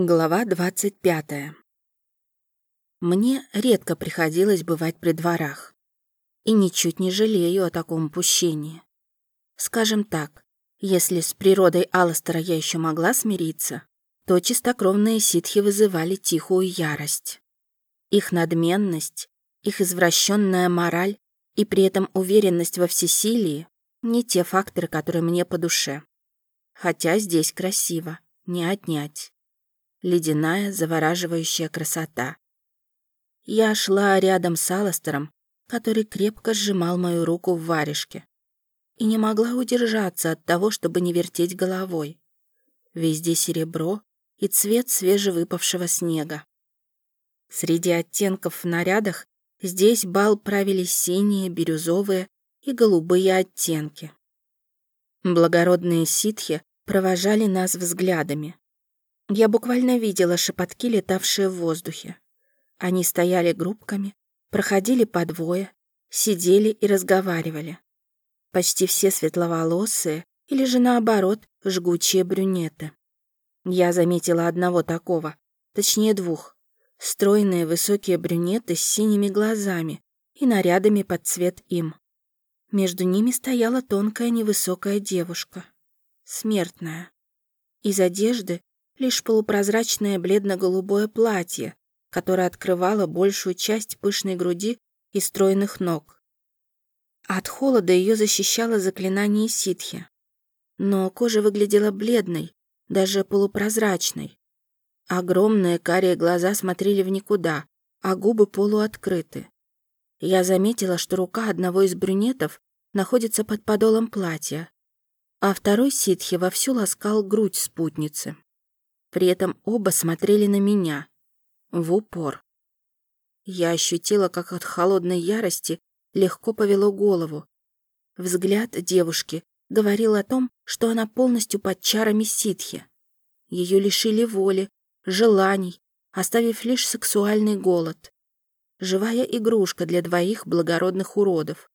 Глава 25. Мне редко приходилось бывать при дворах. И ничуть не жалею о таком упущении. Скажем так, если с природой Алластера я еще могла смириться, то чистокровные ситхи вызывали тихую ярость. Их надменность, их извращенная мораль и при этом уверенность во всесилии — не те факторы, которые мне по душе. Хотя здесь красиво, не отнять ледяная, завораживающая красота. Я шла рядом с Аластером, который крепко сжимал мою руку в варежке, и не могла удержаться от того, чтобы не вертеть головой. Везде серебро и цвет свежевыпавшего снега. Среди оттенков в нарядах здесь бал правили синие, бирюзовые и голубые оттенки. Благородные ситхи провожали нас взглядами. Я буквально видела шепотки, летавшие в воздухе. Они стояли группками, проходили по двое, сидели и разговаривали. Почти все светловолосые или же наоборот жгучие брюнеты. Я заметила одного такого, точнее двух. Стройные высокие брюнеты с синими глазами и нарядами под цвет им. Между ними стояла тонкая невысокая девушка. Смертная. Из одежды лишь полупрозрачное бледно-голубое платье, которое открывало большую часть пышной груди и стройных ног. От холода ее защищало заклинание ситхи. Но кожа выглядела бледной, даже полупрозрачной. Огромные карие глаза смотрели в никуда, а губы полуоткрыты. Я заметила, что рука одного из брюнетов находится под подолом платья, а второй ситхи вовсю ласкал грудь спутницы. При этом оба смотрели на меня. В упор. Я ощутила, как от холодной ярости легко повело голову. Взгляд девушки говорил о том, что она полностью под чарами ситхи. Ее лишили воли, желаний, оставив лишь сексуальный голод. Живая игрушка для двоих благородных уродов.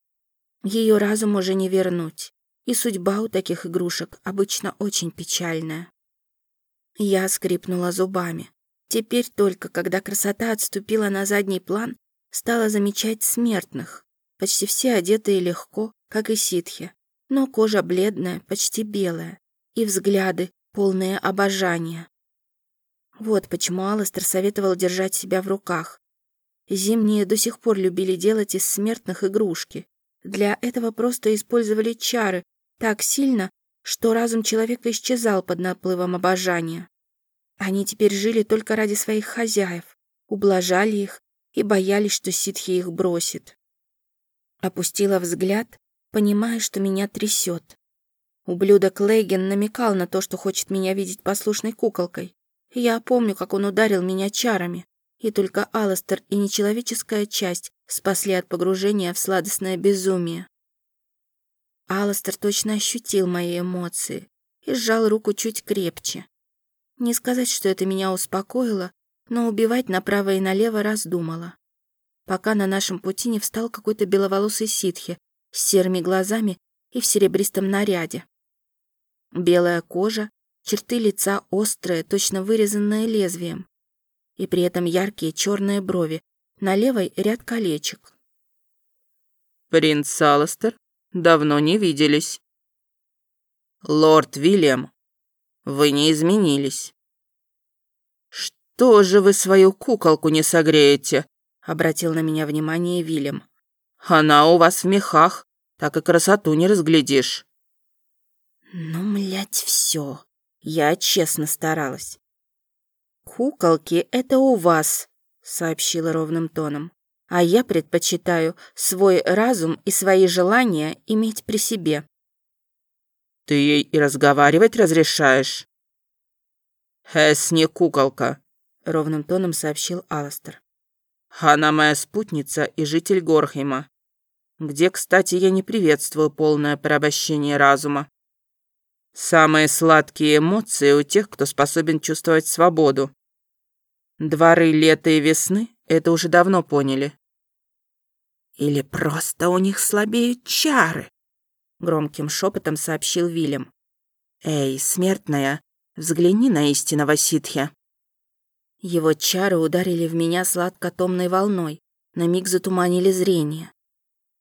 Ее разум уже не вернуть, и судьба у таких игрушек обычно очень печальная. Я скрипнула зубами. Теперь только, когда красота отступила на задний план, стала замечать смертных. Почти все одетые легко, как и ситхи, но кожа бледная, почти белая, и взгляды, полные обожания. Вот почему Алластер советовал держать себя в руках. Зимние до сих пор любили делать из смертных игрушки. Для этого просто использовали чары так сильно, что разум человека исчезал под наплывом обожания. Они теперь жили только ради своих хозяев, ублажали их и боялись, что ситхи их бросит. Опустила взгляд, понимая, что меня трясет. Ублюдок Лейген намекал на то, что хочет меня видеть послушной куколкой. Я помню, как он ударил меня чарами, и только Аластер и нечеловеческая часть спасли от погружения в сладостное безумие. Аластер точно ощутил мои эмоции и сжал руку чуть крепче. Не сказать, что это меня успокоило, но убивать направо и налево раздумала. Пока на нашем пути не встал какой-то беловолосый ситхи с серыми глазами и в серебристом наряде. Белая кожа, черты лица острые, точно вырезанные лезвием. И при этом яркие черные брови, на левой ряд колечек. «Принц Саластер, давно не виделись». «Лорд Вильям, вы не изменились». «Что же вы свою куколку не согреете?» — обратил на меня внимание Вильям. «Она у вас в мехах, так и красоту не разглядишь». «Ну, млять, все. Я честно старалась». «Куколки — это у вас», — сообщила ровным тоном. «А я предпочитаю свой разум и свои желания иметь при себе». Ты ей и разговаривать разрешаешь?» «Хэс не куколка», — ровным тоном сообщил Аластер. «Она моя спутница и житель Горхейма, где, кстати, я не приветствую полное порабощение разума. Самые сладкие эмоции у тех, кто способен чувствовать свободу. Дворы лета и весны это уже давно поняли. Или просто у них слабеют чары, громким шепотом сообщил Вильям. «Эй, смертная, взгляни на истинного ситхи». Его чары ударили в меня сладко-томной волной, на миг затуманили зрение.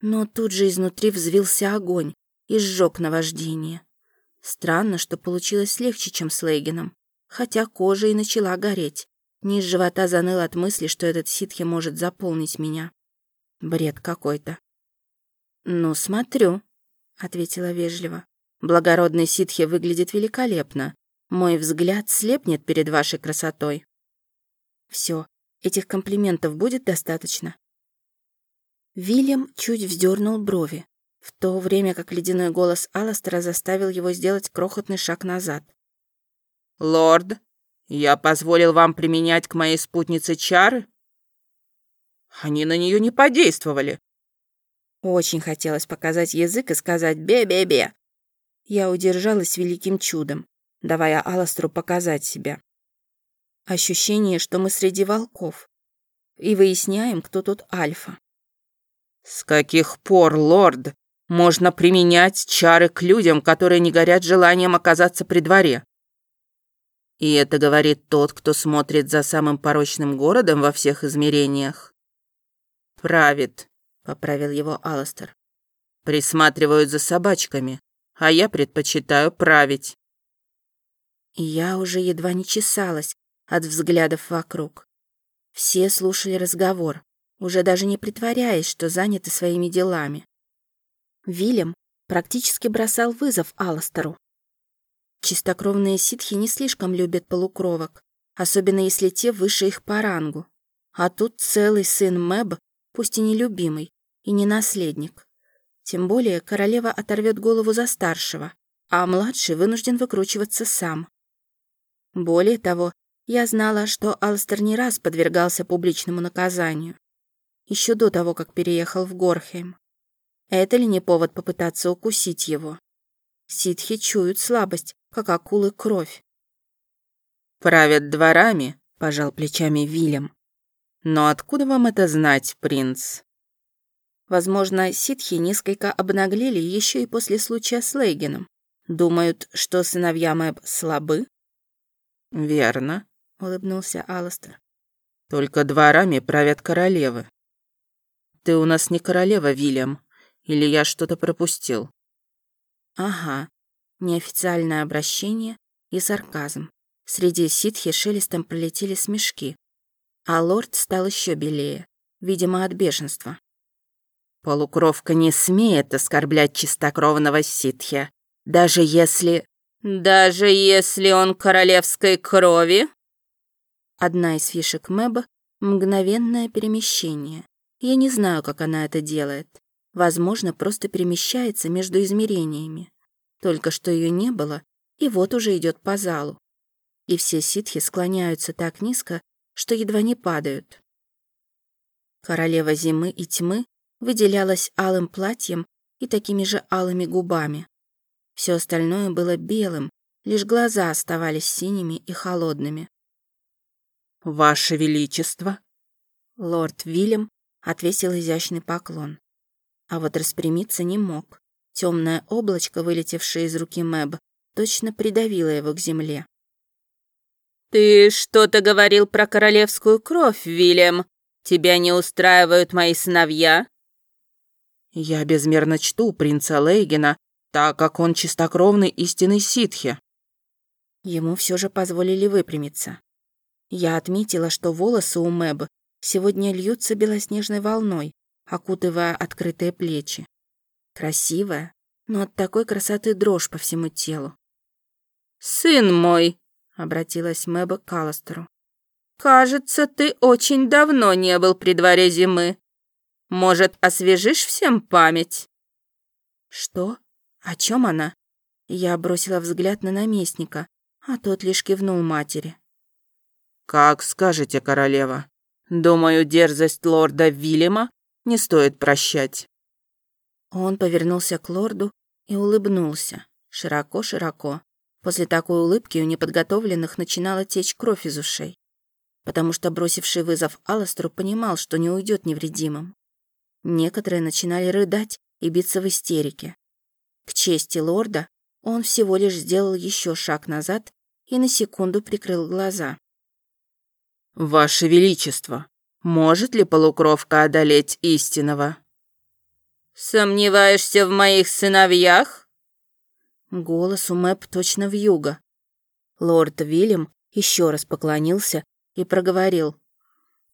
Но тут же изнутри взвился огонь и сжег наваждение. Странно, что получилось легче, чем с Лейгином, хотя кожа и начала гореть. Низ живота заныл от мысли, что этот ситхи может заполнить меня. Бред какой-то. «Ну, смотрю», — ответила вежливо. «Благородный ситхи выглядит великолепно. Мой взгляд слепнет перед вашей красотой». Все, этих комплиментов будет достаточно. Вильям чуть вздернул брови, в то время как ледяной голос Алластера заставил его сделать крохотный шаг назад. «Лорд, я позволил вам применять к моей спутнице чары? Они на нее не подействовали. Очень хотелось показать язык и сказать «бе-бе-бе». Я удержалась великим чудом, давая Аластру показать себя. Ощущение, что мы среди волков. И выясняем, кто тут альфа. «С каких пор, лорд, можно применять чары к людям, которые не горят желанием оказаться при дворе?» И это говорит тот, кто смотрит за самым порочным городом во всех измерениях. «Правит», — поправил его Аластер. «Присматривают за собачками, а я предпочитаю править». Я уже едва не чесалась, от взглядов вокруг. Все слушали разговор, уже даже не притворяясь, что заняты своими делами. Вильям практически бросал вызов Алластеру. Чистокровные ситхи не слишком любят полукровок, особенно если те выше их по рангу. А тут целый сын Мэб, пусть и не любимый, и не наследник. Тем более королева оторвет голову за старшего, а младший вынужден выкручиваться сам. Более того, я знала, что Алстер не раз подвергался публичному наказанию. Еще до того, как переехал в Горхейм. Это ли не повод попытаться укусить его? Ситхи чуют слабость, как акулы кровь. «Правят дворами», — пожал плечами Вильям. «Но откуда вам это знать, принц?» Возможно, ситхи несколько обнаглели еще и после случая с Лейгеном. Думают, что сыновья Мэб слабы? «Верно», улыбнулся Аластер. Только дворами правят королевы. Ты у нас не королева, Вильям, или я что-то пропустил? Ага, неофициальное обращение и сарказм. Среди ситхи шелестом пролетели смешки, а лорд стал еще белее, видимо, от бешенства. Полукровка не смеет оскорблять чистокровного ситхи, даже если... Даже если он королевской крови? Одна из фишек Мэба — мгновенное перемещение. Я не знаю, как она это делает. Возможно, просто перемещается между измерениями. Только что ее не было, и вот уже идет по залу. И все ситхи склоняются так низко, что едва не падают. Королева зимы и тьмы выделялась алым платьем и такими же алыми губами. Все остальное было белым, лишь глаза оставались синими и холодными. «Ваше Величество!» Лорд Вильям отвесил изящный поклон. А вот распрямиться не мог. Темное облачко, вылетевшее из руки Мэб, точно придавило его к земле. «Ты что-то говорил про королевскую кровь, Вильям? Тебя не устраивают мои сыновья?» «Я безмерно чту принца Лейгена, так как он чистокровный истинный ситхи». Ему все же позволили выпрямиться. Я отметила, что волосы у Мэб сегодня льются белоснежной волной, окутывая открытые плечи. Красивая, но от такой красоты дрожь по всему телу. «Сын мой», — обратилась Мэба к Алластеру, «кажется, ты очень давно не был при дворе зимы. Может, освежишь всем память?» «Что? О чем она?» Я бросила взгляд на наместника, а тот лишь кивнул матери. «Как скажете, королева. Думаю, дерзость лорда Вильяма не стоит прощать». Он повернулся к лорду и улыбнулся. Широко-широко. После такой улыбки у неподготовленных начинала течь кровь из ушей. Потому что бросивший вызов Аластру понимал, что не уйдет невредимым. Некоторые начинали рыдать и биться в истерике. К чести лорда, он всего лишь сделал еще шаг назад и на секунду прикрыл глаза. Ваше Величество, может ли полукровка одолеть истинного? Сомневаешься в моих сыновьях? Голос у Мэп точно в юго. Лорд Вильям еще раз поклонился и проговорил.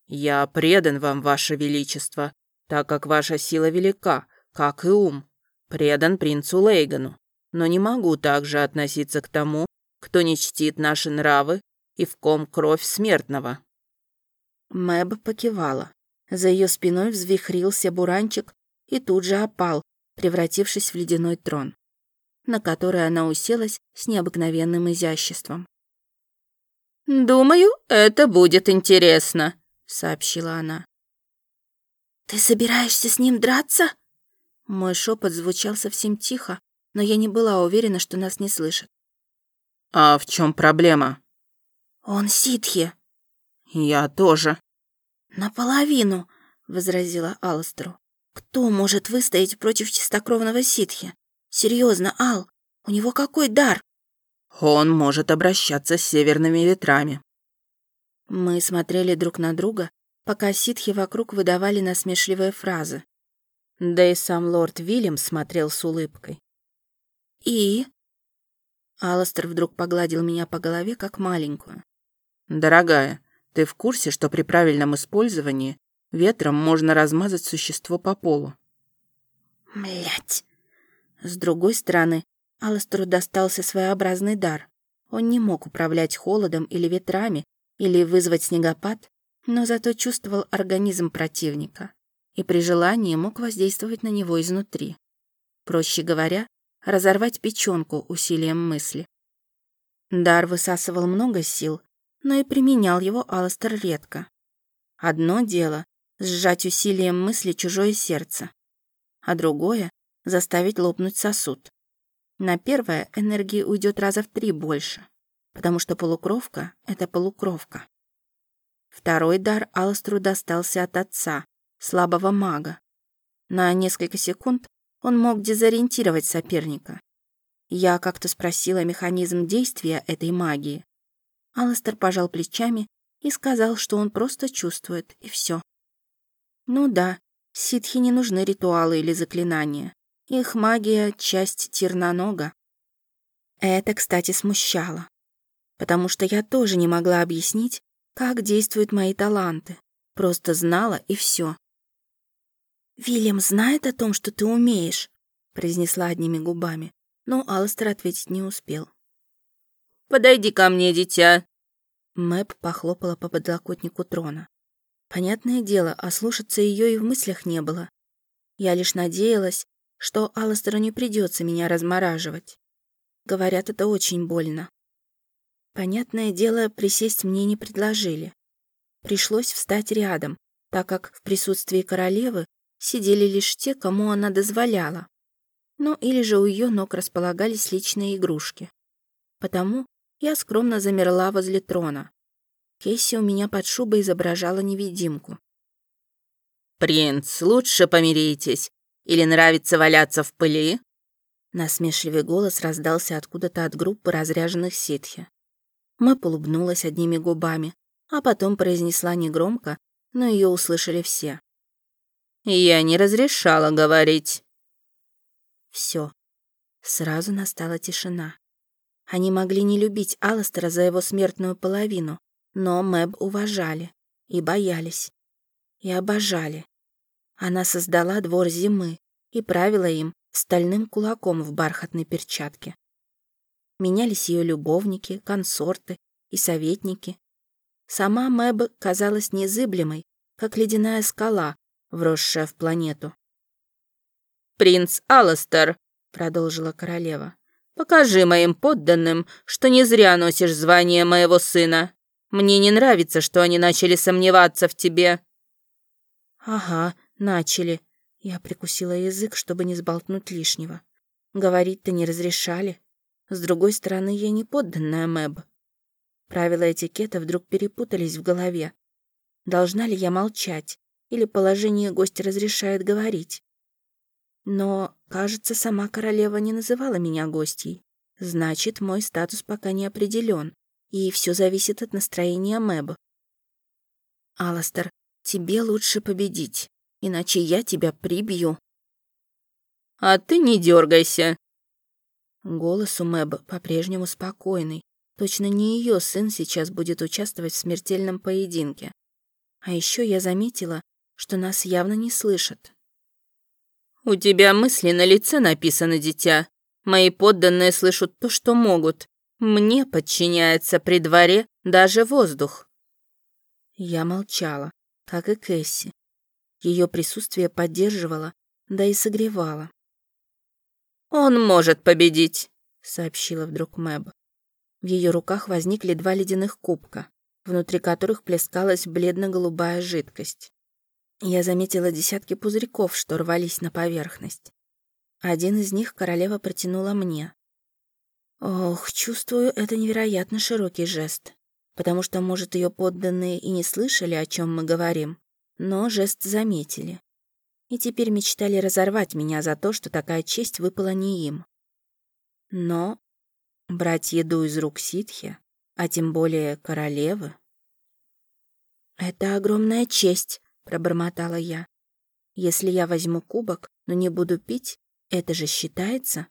«Я предан вам, Ваше Величество, так как ваша сила велика, как и ум. Предан принцу Лейгану, но не могу также относиться к тому, кто не чтит наши нравы и в ком кровь смертного». Мэб покивала. За ее спиной взвихрился буранчик и тут же опал, превратившись в ледяной трон, на который она уселась с необыкновенным изяществом. «Думаю, это будет интересно», — сообщила она. «Ты собираешься с ним драться?» Мой шепот звучал совсем тихо, но я не была уверена, что нас не слышат. «А в чем проблема?» «Он ситхи». «Я тоже». «Наполовину», — возразила Алстру. «Кто может выстоять против чистокровного ситхи? Серьезно, Ал, у него какой дар?» Он может обращаться с северными ветрами. Мы смотрели друг на друга, пока ситхи вокруг выдавали насмешливые фразы. Да и сам лорд Вильям смотрел с улыбкой. «И?» Алластер вдруг погладил меня по голове, как маленькую. «Дорогая, ты в курсе, что при правильном использовании ветром можно размазать существо по полу?» Млять. С другой стороны, Алластеру достался своеобразный дар. Он не мог управлять холодом или ветрами, или вызвать снегопад, но зато чувствовал организм противника и при желании мог воздействовать на него изнутри. Проще говоря, разорвать печенку усилием мысли. Дар высасывал много сил, но и применял его Алластер редко. Одно дело — сжать усилием мысли чужое сердце, а другое — заставить лопнуть сосуд. На первое энергии уйдет раза в три больше, потому что полукровка — это полукровка. Второй дар Алстру достался от отца, слабого мага. На несколько секунд он мог дезориентировать соперника. Я как-то спросила механизм действия этой магии. Алластер пожал плечами и сказал, что он просто чувствует, и все. Ну да, ситхи не нужны ритуалы или заклинания. Их магия — часть Тернонога. Это, кстати, смущало, потому что я тоже не могла объяснить, как действуют мои таланты. Просто знала, и все. «Вильям знает о том, что ты умеешь», — произнесла одними губами, но Алстер ответить не успел. «Подойди ко мне, дитя!» Мэп похлопала по подлокотнику трона. Понятное дело, ослушаться ее и в мыслях не было. Я лишь надеялась, что Алластеру не придется меня размораживать. Говорят, это очень больно. Понятное дело, присесть мне не предложили. Пришлось встать рядом, так как в присутствии королевы сидели лишь те, кому она дозволяла. Ну или же у ее ног располагались личные игрушки. Потому я скромно замерла возле трона. Кейси у меня под шубой изображала невидимку. «Принц, лучше помиритесь. Или нравится валяться в пыли?» Насмешливый голос раздался откуда-то от группы разряженных ситхи. Мы улыбнулась одними губами, а потом произнесла негромко, но ее услышали все. «Я не разрешала говорить». Все. Сразу настала тишина. Они могли не любить Алластера за его смертную половину, но Мэб уважали и боялись. И обожали. Она создала двор зимы и правила им стальным кулаком в бархатной перчатке. Менялись ее любовники, консорты и советники. Сама Мэб казалась незыблемой, как ледяная скала, вросшая в планету. «Принц Алластер», — продолжила королева, — «покажи моим подданным, что не зря носишь звание моего сына. Мне не нравится, что они начали сомневаться в тебе». «Ага, Начали. Я прикусила язык, чтобы не сболтнуть лишнего. Говорить-то не разрешали. С другой стороны, я не подданная Мэб. Правила этикета вдруг перепутались в голове. Должна ли я молчать? Или положение гостя разрешает говорить? Но, кажется, сама королева не называла меня гостьей. Значит, мой статус пока не определен, и все зависит от настроения Мэб. Аластер, тебе лучше победить, иначе я тебя прибью. А ты не дергайся. Голос у Мэб по-прежнему спокойный. Точно не ее сын сейчас будет участвовать в смертельном поединке. А еще я заметила, что нас явно не слышат. «У тебя мысли на лице написаны, дитя. Мои подданные слышат то, что могут. Мне подчиняется при дворе даже воздух». Я молчала, как и Кэсси. Ее присутствие поддерживало, да и согревало. «Он может победить», — сообщила вдруг Мэб. В ее руках возникли два ледяных кубка, внутри которых плескалась бледно-голубая жидкость. Я заметила десятки пузырьков, что рвались на поверхность. Один из них королева протянула мне. Ох, чувствую, это невероятно широкий жест, потому что, может, ее подданные и не слышали, о чем мы говорим, но жест заметили. И теперь мечтали разорвать меня за то, что такая честь выпала не им. Но брать еду из рук ситхи, а тем более королевы... «Это огромная честь», пробормотала я. Если я возьму кубок, но не буду пить, это же считается?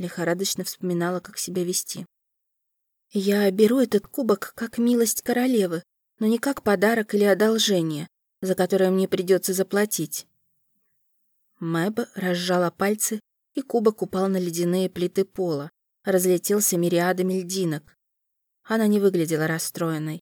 Лихорадочно вспоминала, как себя вести. Я беру этот кубок как милость королевы, но не как подарок или одолжение, за которое мне придется заплатить. Мэб разжала пальцы, и кубок упал на ледяные плиты пола, разлетелся мириадами льдинок. Она не выглядела расстроенной.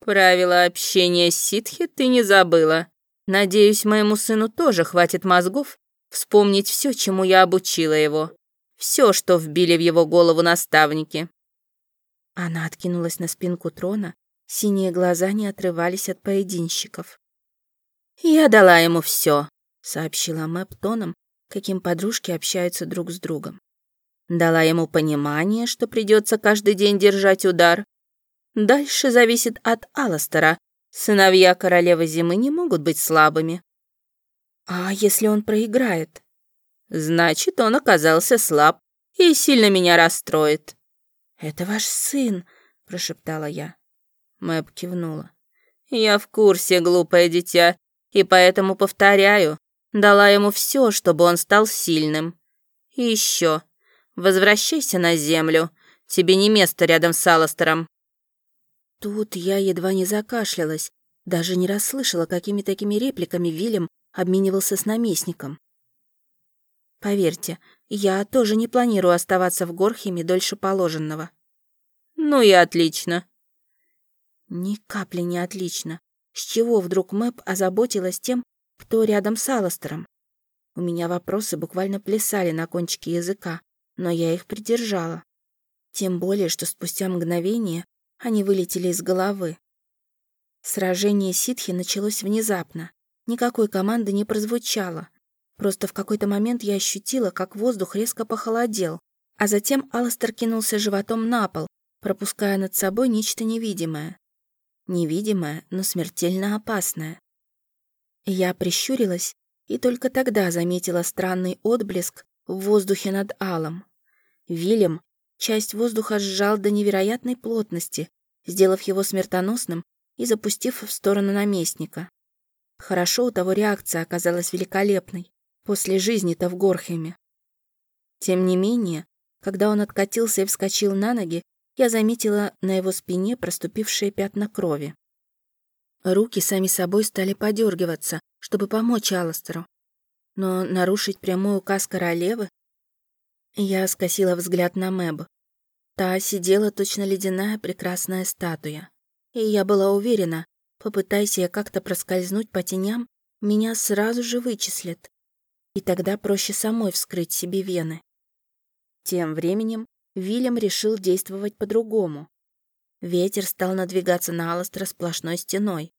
Правила общения с ситхи ты не забыла. Надеюсь, моему сыну тоже хватит мозгов вспомнить все, чему я обучила его. Все, что вбили в его голову наставники. Она откинулась на спинку трона, синие глаза не отрывались от поединщиков. «Я дала ему все», — сообщила Мэп тоном, каким подружки общаются друг с другом. Дала ему понимание, что придется каждый день держать удар, Дальше зависит от Аластера. Сыновья королевы зимы не могут быть слабыми. А если он проиграет? Значит, он оказался слаб и сильно меня расстроит. Это ваш сын, прошептала я. Мэб кивнула. Я в курсе, глупое дитя, и поэтому повторяю, дала ему все, чтобы он стал сильным. И еще, возвращайся на землю. Тебе не место рядом с Аластером. Тут я едва не закашлялась, даже не расслышала, какими такими репликами Вильям обменивался с наместником. Поверьте, я тоже не планирую оставаться в Горхеме дольше положенного. Ну и отлично. Ни капли не отлично. С чего вдруг Мэп озаботилась тем, кто рядом с Аластером? У меня вопросы буквально плясали на кончике языка, но я их придержала. Тем более, что спустя мгновение они вылетели из головы. Сражение ситхи началось внезапно. Никакой команды не прозвучало. Просто в какой-то момент я ощутила, как воздух резко похолодел, а затем Алластер кинулся животом на пол, пропуская над собой нечто невидимое. Невидимое, но смертельно опасное. Я прищурилась и только тогда заметила странный отблеск в воздухе над Алом. Вильям часть воздуха сжал до невероятной плотности, сделав его смертоносным и запустив в сторону наместника. Хорошо у того реакция оказалась великолепной, после жизни-то в Горхеме. Тем не менее, когда он откатился и вскочил на ноги, я заметила на его спине проступившие пятна крови. Руки сами собой стали подергиваться, чтобы помочь Алластеру. Но нарушить прямой указ королевы я скосила взгляд на Мэб. Та сидела точно ледяная прекрасная статуя. И я была уверена, попытайся я как-то проскользнуть по теням, меня сразу же вычислят. И тогда проще самой вскрыть себе вены. Тем временем Вильям решил действовать по-другому. Ветер стал надвигаться на Аластра сплошной стеной.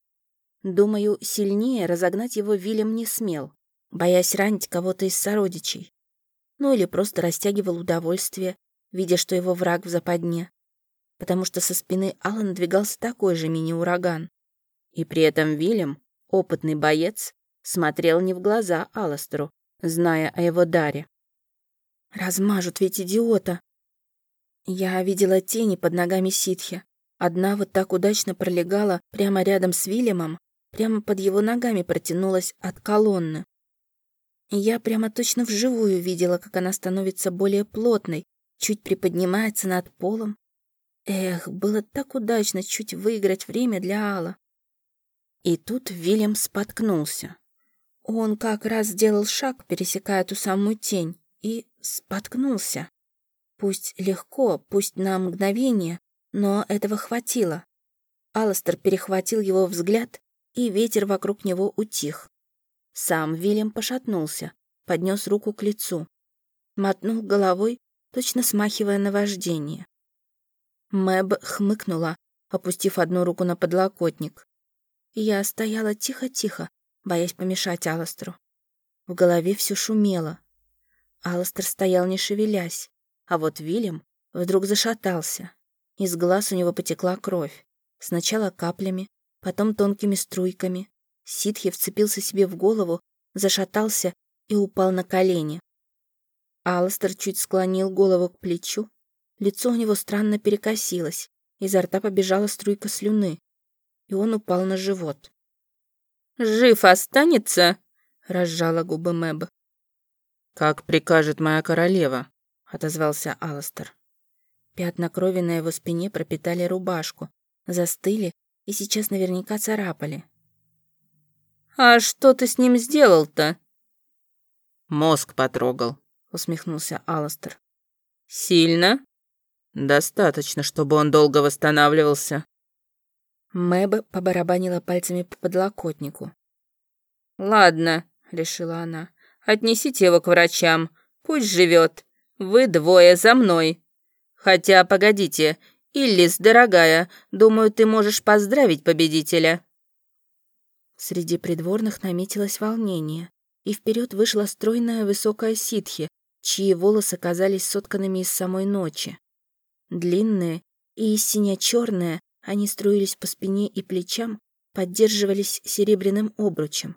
Думаю, сильнее разогнать его Вильям не смел, боясь ранить кого-то из сородичей ну или просто растягивал удовольствие, видя, что его враг в западне. Потому что со спины Алла надвигался такой же мини-ураган. И при этом Вильям, опытный боец, смотрел не в глаза Алластеру, зная о его даре. «Размажут ведь идиота!» Я видела тени под ногами ситхи, Одна вот так удачно пролегала прямо рядом с Вильямом, прямо под его ногами протянулась от колонны. Я прямо точно вживую видела, как она становится более плотной, чуть приподнимается над полом. Эх, было так удачно чуть выиграть время для Алла. И тут Вильям споткнулся. Он как раз сделал шаг, пересекая ту самую тень, и споткнулся. Пусть легко, пусть на мгновение, но этого хватило. Алластер перехватил его взгляд, и ветер вокруг него утих. Сам Вильям пошатнулся, поднес руку к лицу. Мотнул головой, точно смахивая на вождение. Мэб хмыкнула, опустив одну руку на подлокотник. Я стояла тихо-тихо, боясь помешать Алластеру. В голове все шумело. Алластер стоял не шевелясь, а вот Вильям вдруг зашатался. Из глаз у него потекла кровь. Сначала каплями, потом тонкими струйками. Ситхи вцепился себе в голову, зашатался и упал на колени. Алластер чуть склонил голову к плечу. Лицо у него странно перекосилось. Изо рта побежала струйка слюны. И он упал на живот. «Жив останется?» — разжала губы Мэб. «Как прикажет моя королева», — отозвался Алластер. Пятна крови на его спине пропитали рубашку, застыли и сейчас наверняка царапали. «А что ты с ним сделал-то?» «Мозг потрогал», — усмехнулся Алластер. «Сильно?» «Достаточно, чтобы он долго восстанавливался». Мэб побарабанила пальцами по подлокотнику. «Ладно», — решила она, — «отнесите его к врачам, пусть живет. Вы двое за мной». Хотя, погодите, Иллис, дорогая, думаю, ты можешь поздравить победителя». Среди придворных наметилось волнение, и вперед вышла стройная высокая ситхи, чьи волосы казались сотканными из самой ночи. Длинные и сине-черные, они струились по спине и плечам, поддерживались серебряным обручем.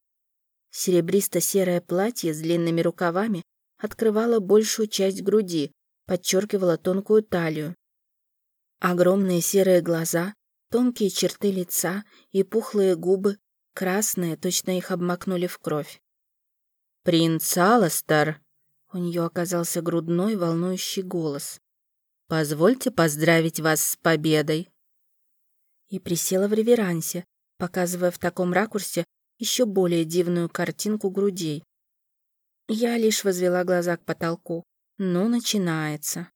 Серебристо-серое платье с длинными рукавами открывало большую часть груди, подчеркивала тонкую талию. Огромные серые глаза, тонкие черты лица и пухлые губы, красные, точно их обмакнули в кровь. «Принц Аластер!» У нее оказался грудной, волнующий голос. «Позвольте поздравить вас с победой!» И присела в реверансе, показывая в таком ракурсе еще более дивную картинку грудей. Я лишь возвела глаза к потолку. Ну, начинается.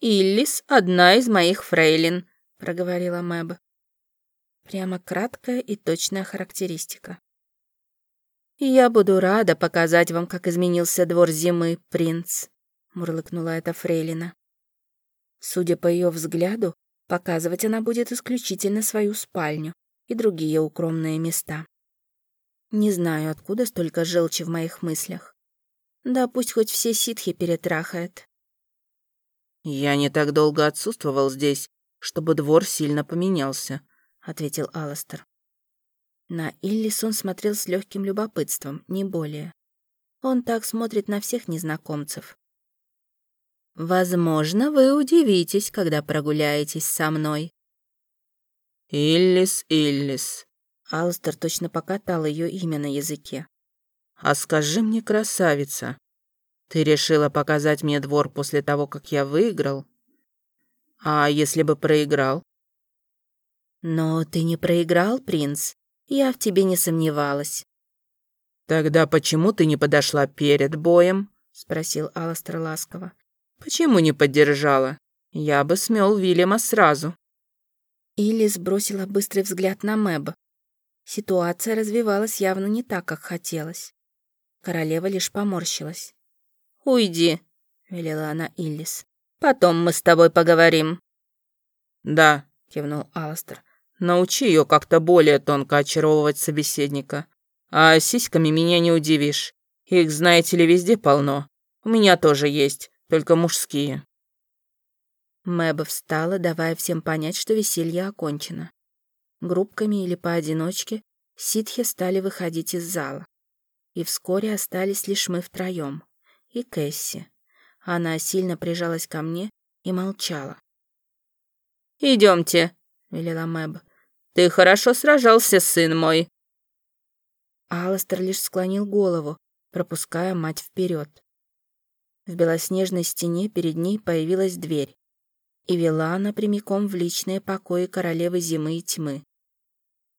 «Иллис — одна из моих фрейлин», — проговорила Мэб. Прямо краткая и точная характеристика. «Я буду рада показать вам, как изменился двор зимы, принц», — мурлыкнула эта фрейлина. Судя по ее взгляду, показывать она будет исключительно свою спальню и другие укромные места. Не знаю, откуда столько желчи в моих мыслях. Да пусть хоть все ситхи перетрахает. «Я не так долго отсутствовал здесь, чтобы двор сильно поменялся», — ответил Аластер. На Иллис он смотрел с легким любопытством, не более. Он так смотрит на всех незнакомцев. «Возможно, вы удивитесь, когда прогуляетесь со мной». «Иллис, Иллис». Алстер точно покатал ее имя на языке. «А скажи мне, красавица, ты решила показать мне двор после того, как я выиграл? А если бы проиграл?» «Но ты не проиграл, принц. Я в тебе не сомневалась». «Тогда почему ты не подошла перед боем?» — спросил Аластер ласково. «Почему не поддержала? Я бы смел Вильяма сразу». Илли сбросила быстрый взгляд на Мэб. Ситуация развивалась явно не так, как хотелось. Королева лишь поморщилась. «Уйди», — велела она Иллис. «Потом мы с тобой поговорим». «Да», — кивнул Аластер. «Научи ее как-то более тонко очаровывать собеседника. А сиськами меня не удивишь. Их, знаете ли, везде полно. У меня тоже есть, только мужские». Мэба встала, давая всем понять, что веселье окончено. Группками или поодиночке ситхи стали выходить из зала и вскоре остались лишь мы втроем. И Кэсси. Она сильно прижалась ко мне и молчала. «Идемте», — велела Мэб. «Ты хорошо сражался, сын мой». Алластер лишь склонил голову, пропуская мать вперед. В белоснежной стене перед ней появилась дверь, и вела она прямиком в личные покои королевы зимы и тьмы.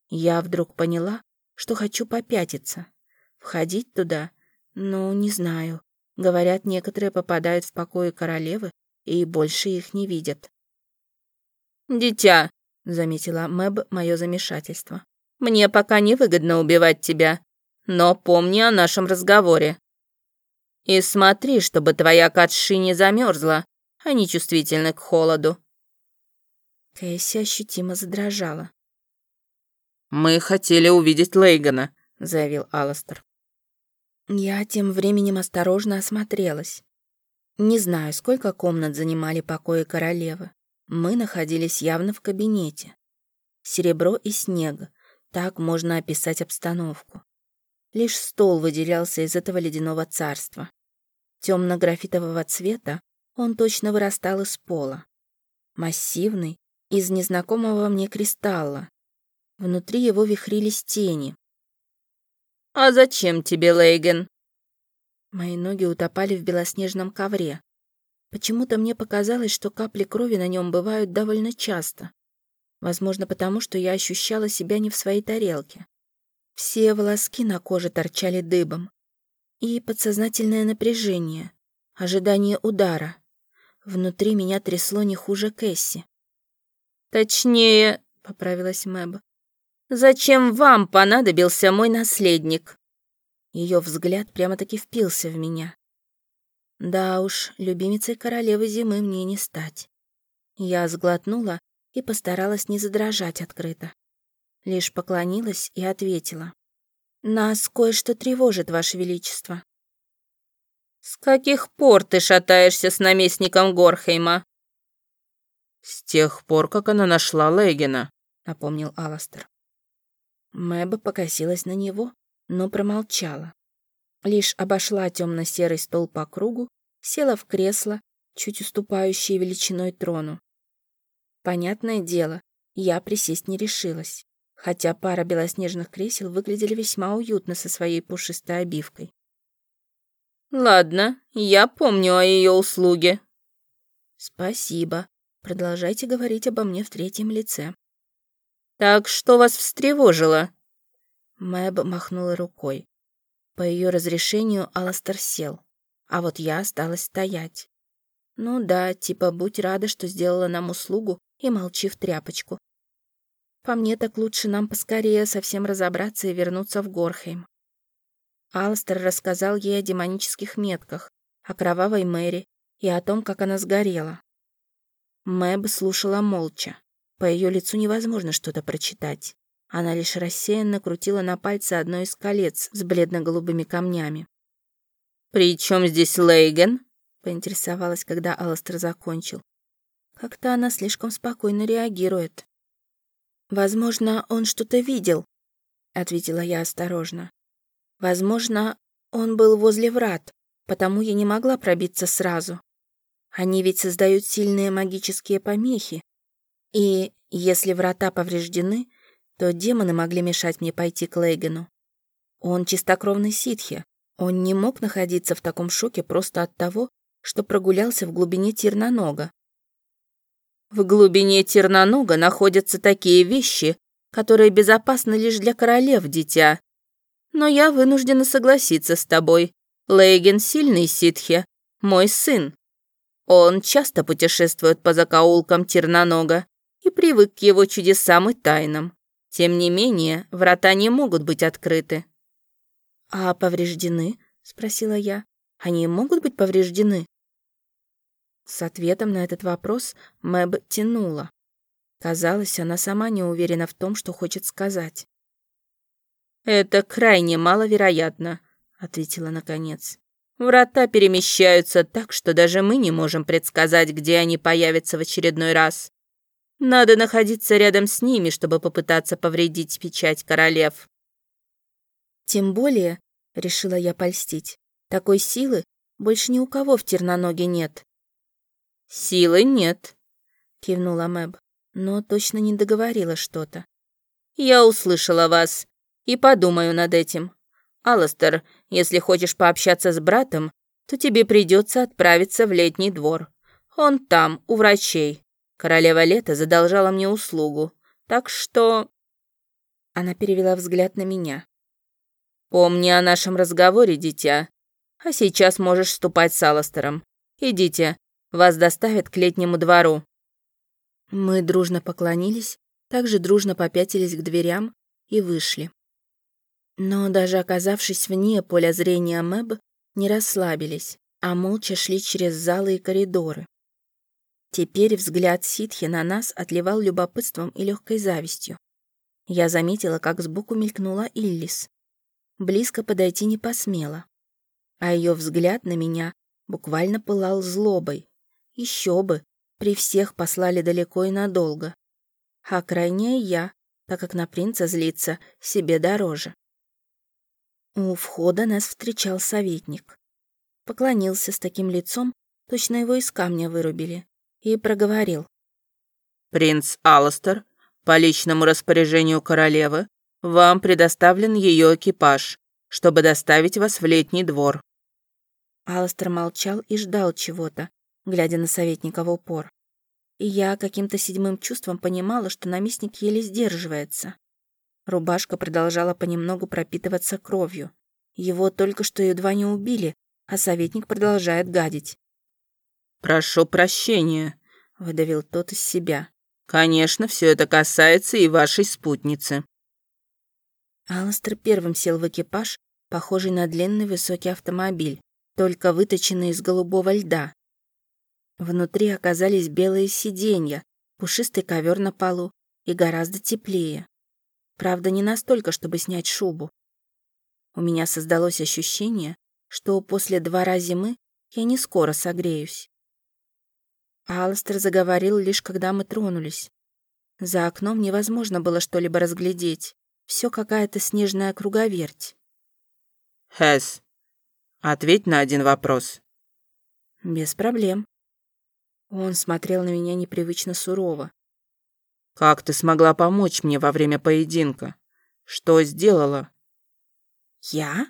Я вдруг поняла, что хочу попятиться. Входить туда? Ну, не знаю. Говорят, некоторые попадают в покои королевы и больше их не видят. «Дитя», — заметила Мэб мое замешательство, «мне пока невыгодно убивать тебя, но помни о нашем разговоре. И смотри, чтобы твоя Катши не замерзла, а не чувствительна к холоду». Кэсси ощутимо задрожала. «Мы хотели увидеть Лейгана», — заявил Алластер. Я тем временем осторожно осмотрелась. Не знаю, сколько комнат занимали покои королевы. Мы находились явно в кабинете. Серебро и снег. Так можно описать обстановку. Лишь стол выделялся из этого ледяного царства. Темно-графитового цвета он точно вырастал из пола. Массивный, из незнакомого мне кристалла. Внутри его вихрились тени. «А зачем тебе, Лейген?» Мои ноги утопали в белоснежном ковре. Почему-то мне показалось, что капли крови на нем бывают довольно часто. Возможно, потому что я ощущала себя не в своей тарелке. Все волоски на коже торчали дыбом. И подсознательное напряжение, ожидание удара. Внутри меня трясло не хуже Кэсси. «Точнее», — поправилась Мэб, «зачем вам понадобился мой наследник?» Ее взгляд прямо-таки впился в меня. Да уж, любимицей королевы зимы мне не стать. Я сглотнула и постаралась не задрожать открыто. Лишь поклонилась и ответила. «Нас кое-что тревожит, Ваше Величество». «С каких пор ты шатаешься с наместником Горхейма?» «С тех пор, как она нашла Лейгена», — напомнил Аластер. Мэба покосилась на него, но промолчала. Лишь обошла темно-серый стол по кругу, села в кресло, чуть уступающее величиной трону. Понятное дело, я присесть не решилась, хотя пара белоснежных кресел выглядели весьма уютно со своей пушистой обивкой. «Ладно, я помню о ее услуге». «Спасибо. Продолжайте говорить обо мне в третьем лице». «Так что вас встревожило?» Мэб махнула рукой. По ее разрешению Аластер сел, а вот я осталась стоять. Ну да, типа будь рада, что сделала нам услугу и молчи в тряпочку. По мне так лучше нам поскорее совсем разобраться и вернуться в Горхейм. Алстер рассказал ей о демонических метках, о кровавой Мэри и о том, как она сгорела. Мэб слушала молча. По ее лицу невозможно что-то прочитать. Она лишь рассеянно крутила на пальце одно из колец с бледно-голубыми камнями. «При чем здесь Лейген?» — поинтересовалась, когда Алластер закончил. Как-то она слишком спокойно реагирует. «Возможно, он что-то видел», — ответила я осторожно. «Возможно, он был возле врат, потому я не могла пробиться сразу. Они ведь создают сильные магические помехи. И если врата повреждены, то демоны могли мешать мне пойти к Лейгену. Он чистокровный ситхи. Он не мог находиться в таком шоке просто от того, что прогулялся в глубине Тернонога. В глубине Тернонога находятся такие вещи, которые безопасны лишь для королев, дитя. Но я вынуждена согласиться с тобой. Лейген сильный ситхи, мой сын. Он часто путешествует по закоулкам Тернонога и привык к его чудесам и тайнам. Тем не менее, врата не могут быть открыты. «А повреждены?» — спросила я. «Они могут быть повреждены?» С ответом на этот вопрос Мэб тянула. Казалось, она сама не уверена в том, что хочет сказать. «Это крайне маловероятно», — ответила наконец. «Врата перемещаются так, что даже мы не можем предсказать, где они появятся в очередной раз. Надо находиться рядом с ними, чтобы попытаться повредить печать королев. Тем более, решила я польстить, такой силы больше ни у кого в Терноноге нет. Силы нет, кивнула Мэб. но точно не договорила что-то. «Я услышала вас и подумаю над этим. Аластер, если хочешь пообщаться с братом, то тебе придется отправиться в летний двор. Он там, у врачей. Королева Лета задолжала мне услугу, так что...» Она перевела взгляд на меня. «Помни о нашем разговоре, дитя. А сейчас можешь ступать с Аластером. Идите, вас доставят к летнему двору». Мы дружно поклонились, также дружно попятились к дверям и вышли. Но даже оказавшись вне поля зрения Мэб, не расслабились, а молча шли через залы и коридоры. Теперь взгляд ситхи на нас отливал любопытством и легкой завистью. Я заметила, как сбоку мелькнула Иллис. Близко подойти не посмела. А ее взгляд на меня буквально пылал злобой. Еще бы, при всех послали далеко и надолго. А крайняя я, так как на принца злиться себе дороже. У входа нас встречал советник. Поклонился с таким лицом, точно его из камня вырубили, и проговорил. «Принц Алластер, по личному распоряжению королевы, вам предоставлен ее экипаж, чтобы доставить вас в летний двор». Алластер молчал и ждал чего-то, глядя на советника в упор. И я каким-то седьмым чувством понимала, что наместник еле сдерживается. Рубашка продолжала понемногу пропитываться кровью. Его только что едва не убили, а советник продолжает гадить. «Прошу прощения», — выдавил тот из себя. «Конечно, все это касается и вашей спутницы». Алластер первым сел в экипаж, похожий на длинный высокий автомобиль, только выточенный из голубого льда. Внутри оказались белые сиденья, пушистый ковер на полу и гораздо теплее. Правда, не настолько, чтобы снять шубу. У меня создалось ощущение, что после двора зимы я не скоро согреюсь. Алстер заговорил лишь когда мы тронулись. За окном невозможно было что-либо разглядеть. Все какая-то снежная круговерть. Хэс, ответь на один вопрос. Без проблем. Он смотрел на меня непривычно сурово. Как ты смогла помочь мне во время поединка? Что сделала?» «Я?»